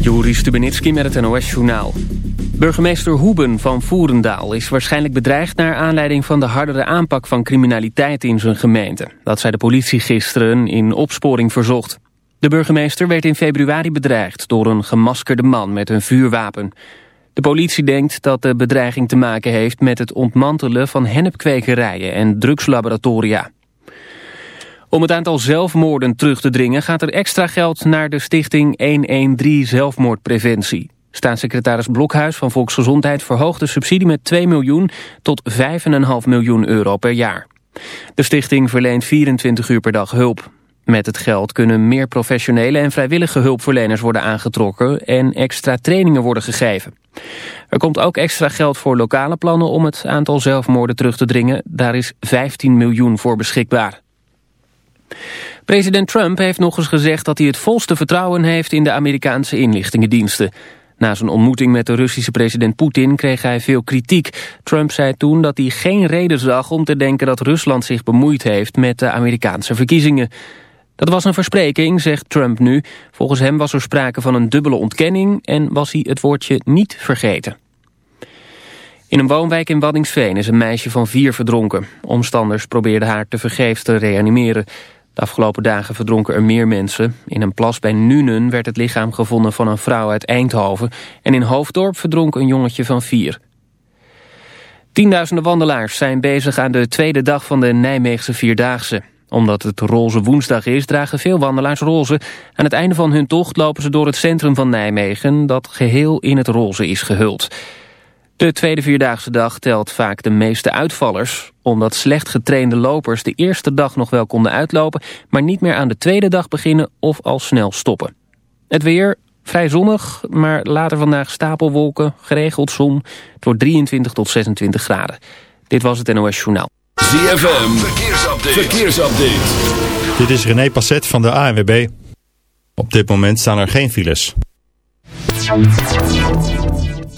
Juri Stubenitski met het NOS-journaal. Burgemeester Hoeben van Voerendaal is waarschijnlijk bedreigd... naar aanleiding van de hardere aanpak van criminaliteit in zijn gemeente. Dat zei de politie gisteren in opsporing verzocht. De burgemeester werd in februari bedreigd... door een gemaskerde man met een vuurwapen. De politie denkt dat de bedreiging te maken heeft... met het ontmantelen van hennepkwekerijen en drugslaboratoria. Om het aantal zelfmoorden terug te dringen gaat er extra geld naar de stichting 113 Zelfmoordpreventie. Staatssecretaris Blokhuis van Volksgezondheid verhoogt de subsidie met 2 miljoen tot 5,5 miljoen euro per jaar. De stichting verleent 24 uur per dag hulp. Met het geld kunnen meer professionele en vrijwillige hulpverleners worden aangetrokken en extra trainingen worden gegeven. Er komt ook extra geld voor lokale plannen om het aantal zelfmoorden terug te dringen. Daar is 15 miljoen voor beschikbaar. President Trump heeft nog eens gezegd dat hij het volste vertrouwen heeft in de Amerikaanse inlichtingendiensten. Na zijn ontmoeting met de Russische president Poetin kreeg hij veel kritiek. Trump zei toen dat hij geen reden zag om te denken dat Rusland zich bemoeid heeft met de Amerikaanse verkiezingen. Dat was een verspreking, zegt Trump nu. Volgens hem was er sprake van een dubbele ontkenning en was hij het woordje niet vergeten. In een woonwijk in Waddingsveen is een meisje van vier verdronken. Omstanders probeerden haar te vergeefs te reanimeren. De afgelopen dagen verdronken er meer mensen. In een plas bij Nuenen werd het lichaam gevonden van een vrouw uit Eindhoven. En in Hoofddorp verdronk een jongetje van vier. Tienduizenden wandelaars zijn bezig aan de tweede dag van de Nijmeegse Vierdaagse. Omdat het roze woensdag is, dragen veel wandelaars roze. Aan het einde van hun tocht lopen ze door het centrum van Nijmegen... dat geheel in het roze is gehuld. De tweede Vierdaagse dag telt vaak de meeste uitvallers... omdat slecht getrainde lopers de eerste dag nog wel konden uitlopen... maar niet meer aan de tweede dag beginnen of al snel stoppen. Het weer vrij zonnig, maar later vandaag stapelwolken, geregeld zon. Het wordt 23 tot 26 graden. Dit was het NOS Journaal. ZFM, verkeersupdate. verkeersupdate. Dit is René Passet van de ANWB. Op dit moment staan er geen files.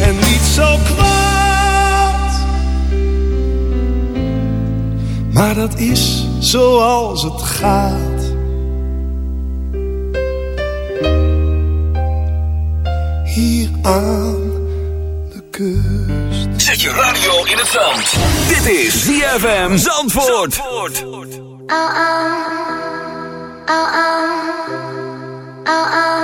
en niet zo kwaad. Maar dat is zoals het gaat. Hier aan de kust. Zet je radio in het zand. Dit is ZFM Zandvoort. Oh oh, oh oh, oh oh, oh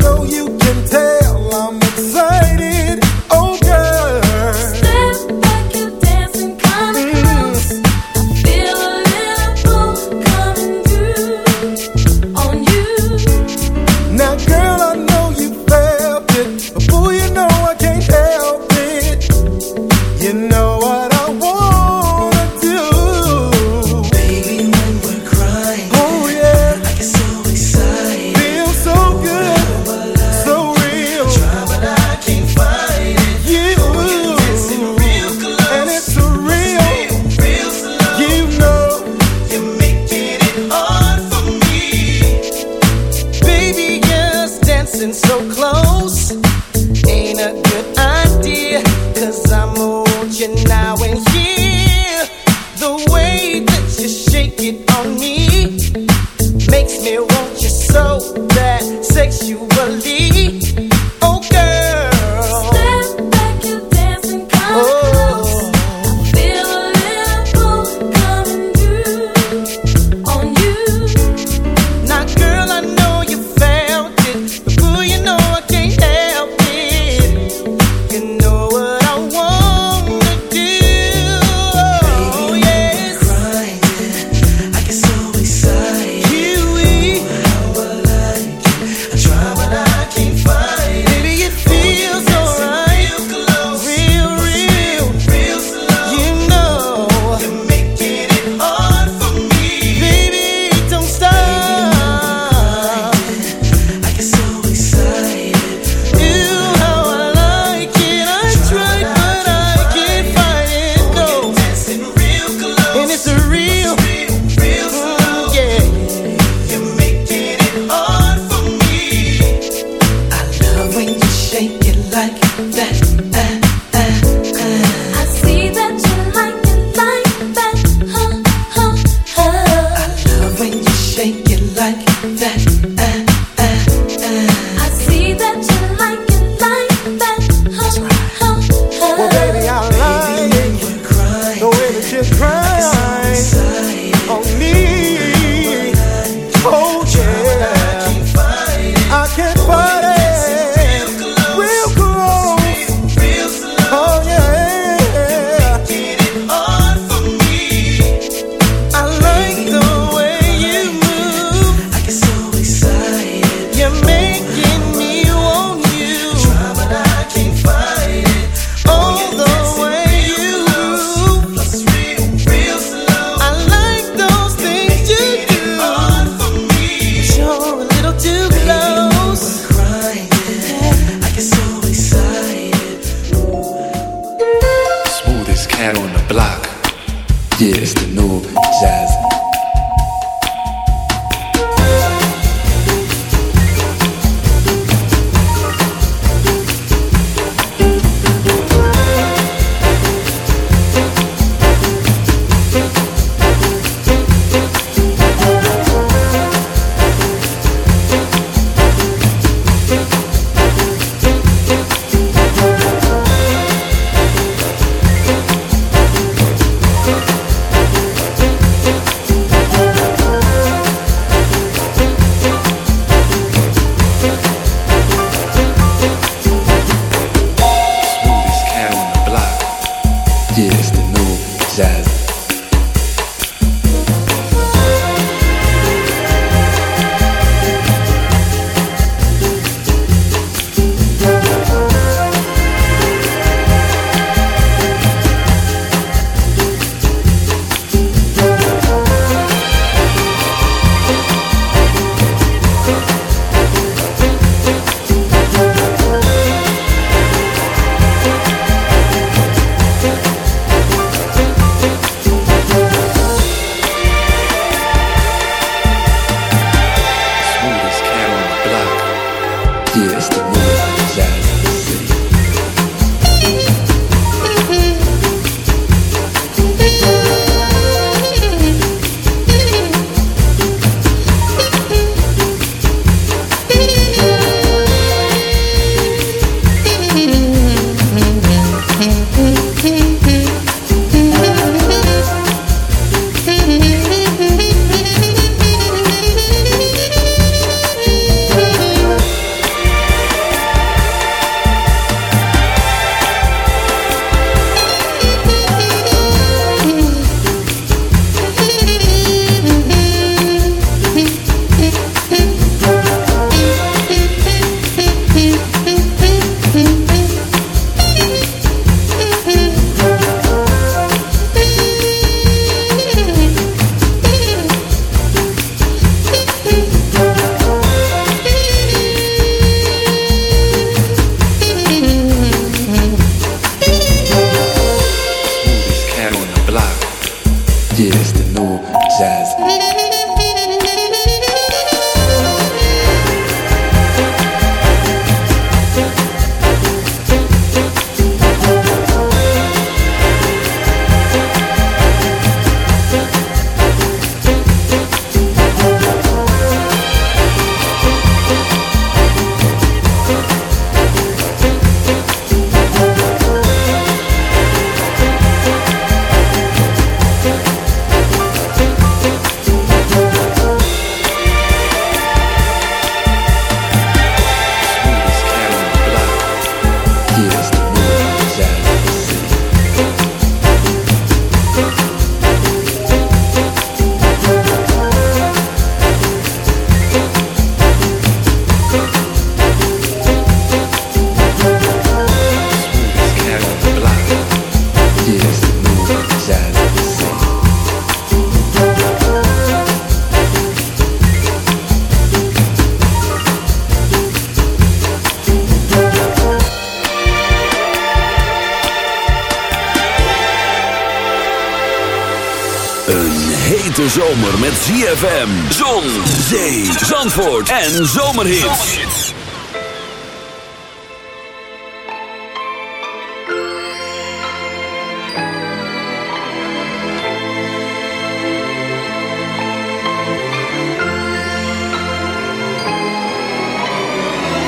ZFM, zon, zee, zandvoort en zomerhits.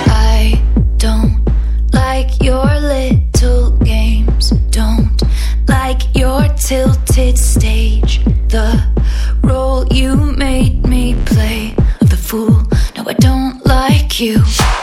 I don't like your little games. Don't like your tilted stage. The you.